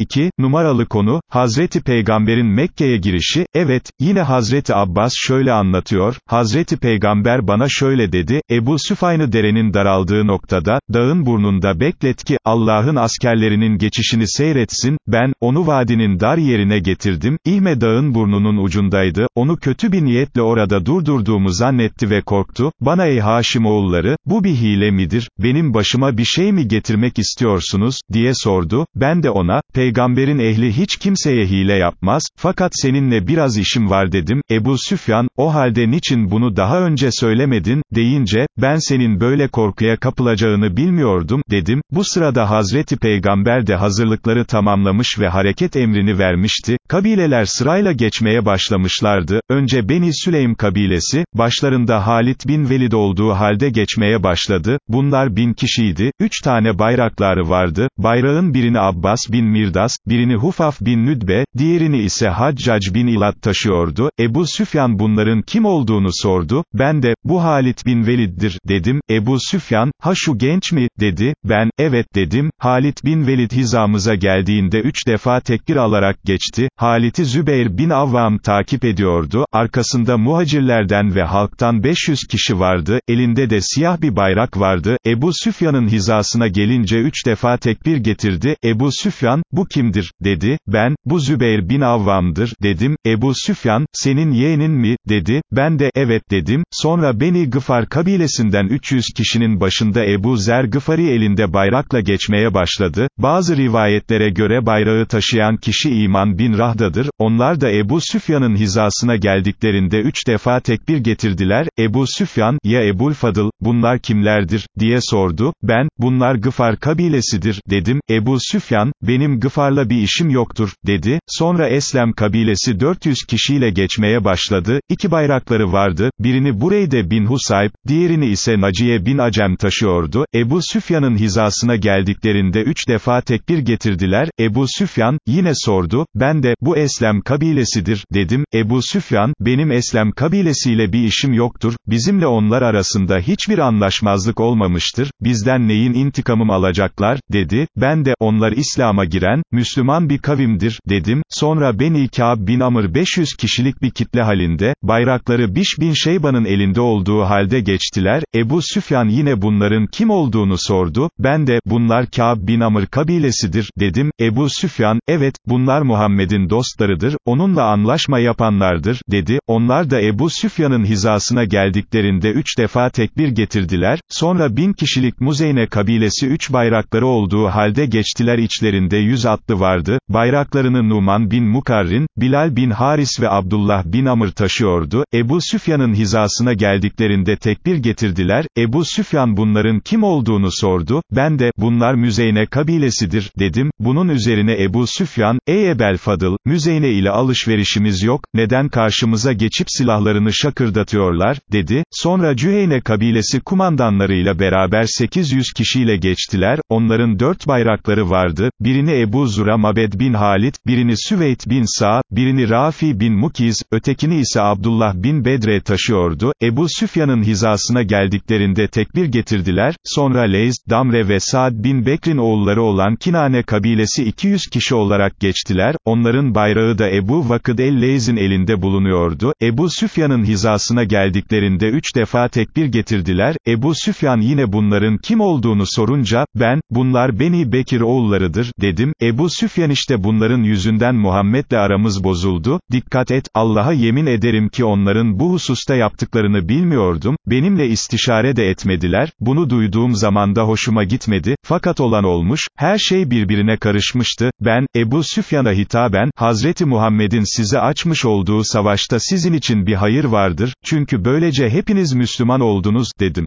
2, numaralı konu, Hazreti Peygamber'in Mekke'ye girişi, evet, yine Hazreti Abbas şöyle anlatıyor, Hazreti Peygamber bana şöyle dedi, Ebu Süfayn'ı derenin daraldığı noktada, dağın burnunda beklet ki, Allah'ın askerlerinin geçişini seyretsin, ben, onu vadinin dar yerine getirdim, İhme dağın burnunun ucundaydı, onu kötü bir niyetle orada durdurduğumu zannetti ve korktu, bana ey Haşimoğulları, bu bir hile midir, benim başıma bir şey mi getirmek istiyorsunuz, diye sordu, ben de ona, peygamberin ehli hiç kimseye hile yapmaz, fakat seninle biraz işim var dedim, Ebu Süfyan, o halde niçin bunu daha önce söylemedin, deyince, ben senin böyle korkuya kapılacağını bilmiyordum, dedim, bu sırada Hazreti Peygamber de hazırlıkları tamamlamış ve hareket emrini vermişti, kabileler sırayla geçmeye başlamışlardı, önce Beni Süleym kabilesi, başlarında Halit bin Velid olduğu halde geçmeye başladı, bunlar bin kişiydi, üç tane bayrakları vardı, bayrağın birini Abbas bin Mirdas, birini Hufaf bin Nüdbe, diğerini ise Haccac bin İlat taşıyordu, Ebu Süfyan bunların kim olduğunu sordu, ben de, bu Halit bin Velid'dir, dedim, Ebu Süfyan, ha şu genç mi, dedi, ben, evet dedim, Halit bin Velid hizamıza geldiğinde üç defa tekbir alarak geçti, Halit'i Zübeyir bin Avvam takip ediyordu, arkasında muhacirlerden ve halktan 500 kişi vardı, elinde de siyah bir bayrak vardı, Ebu Süfyan'ın hizasına gelince üç defa tekbir getirdi, Ebu Süfyan, bu kimdir, dedi, ben, bu Zübeyir bin Avvam'dır, dedim, Ebu Süfyan, senin yeğenin mi, dedi, ben de, evet. dedim, sonra Beni Gıfar kabilesinden 300 kişinin başında Ebu Zer Gıfari elinde bayrakla geçmeye başladı, bazı rivayetlere göre bayrağı taşıyan kişi İman bin Rahda'dır, onlar da Ebu Süfyan'ın hizasına geldiklerinde üç defa tekbir getirdiler, Ebu Süfyan, ya Ebul Fadıl, bunlar kimlerdir, diye sordu, ben, bunlar Gıfar kabilesidir, dedim, Ebu Süfyan, benim Gıfar'la bir işim yoktur, dedi, sonra Eslem kabilesi 400 kişiyle geçmeye başladı, iki bayrakları vardı, birini Bureyde bin Husayb, diğerini ise Naciye bin Acem taşıyordu, Ebu Süfyan'ın hizasına geldiklerinde üç defa tekbir getirdiler, Ebu Süfyan, yine sordu, ben de, bu Eslem kabilesidir, dedim, Ebu Süfyan, benim Eslem kabilesiyle bir işim yoktur, bizimle onlar arasında hiçbir anlaşmazlık olmamıştır, bizden neyin intikamım alacaklar, dedi, ben de, onlar İslam'a giren, Müslüman bir kavimdir, dedim, sonra Beni Kâb bin Amr 500 kişilik bir kitle halinde, bayrakları Biş bin Şeyban'ın elinde olduğu halde geçtiler, Ebu Süfyan yine bunların kim olduğunu sordu, ben de, bunlar Kâb bin Amr kabilesidir, dedim, Ebu Süfyan, evet, bunlar Muhammed'in dostlarıdır, onunla anlaşma yapanlardır, dedi, onlar da Ebu Süfyan'ın hizasına geldiklerinde üç defa tekbir getirdiler, sonra bin kişilik Muzeyne kabilesi üç bayrakları olduğu halde geçtiler. İçlerinde yüz atlı vardı, bayraklarını Numan bin Mukarrin, Bilal bin Haris ve Abdullah bin Amr taşıyordu, Ebu Süfyan'ın hizasına geldiklerinde tekbir getirdiler, Ebu Süfyan bunların kim olduğunu sordu, ben de, bunlar Müzeyne kabilesidir, dedim, bunun üzerine Ebu Süfyan, ey Ebel Fadıl, Müzeyne ile alışverişimiz yok, neden karşımıza geçip silahlarını şakırdatıyorlar, dedi, sonra Cüheyne kabilesi kumandanlarıyla beraber 800 kişiyle geçtiler, onların dört bayrakları vardı, birini Ebu Zura Mabed bin Halit, birini Süveyt bin Sa, birini Rafi bin Mukiz, ötekini ise Abdullah bin Bedre taşıyordu, Ebu Süfyan'ın hizasına geldiklerinde tekbir getirdiler, sonra Leyz, Damre ve Saad bin Bekrin oğulları olan Kinane kabilesi 200 kişi olarak geçtiler, onların bayrağı da Ebu Vakıd el-Leyz'in elinde bulunuyordu, Ebu Süfyan'ın hizasına geldiklerinde üç defa tekbir getirdiler, Ebu Süfyan yine bunların kim olduğunu sorunca, ben, bunlar Beni Bekir oğullarıdır, dedim, Ebu Süfyan işte bunların yüzünden Muhammed'le aramız bozuldu, dikkat et, Allah'a yemin ederim ki onların bu hususta yaptıklarını bilmiyordum, benimle istişare de etmediler, bunu duyduğum zaman da hoşuma gitmedi, fakat olan olmuş, her şey birbirine karışmıştı, ben, Ebu Süfyan'a hitaben, Hazreti Muhammed'in size açmış olduğu savaşta sizin için bir hayır vardır, çünkü böylece hepiniz Müslüman oldunuz, dedim.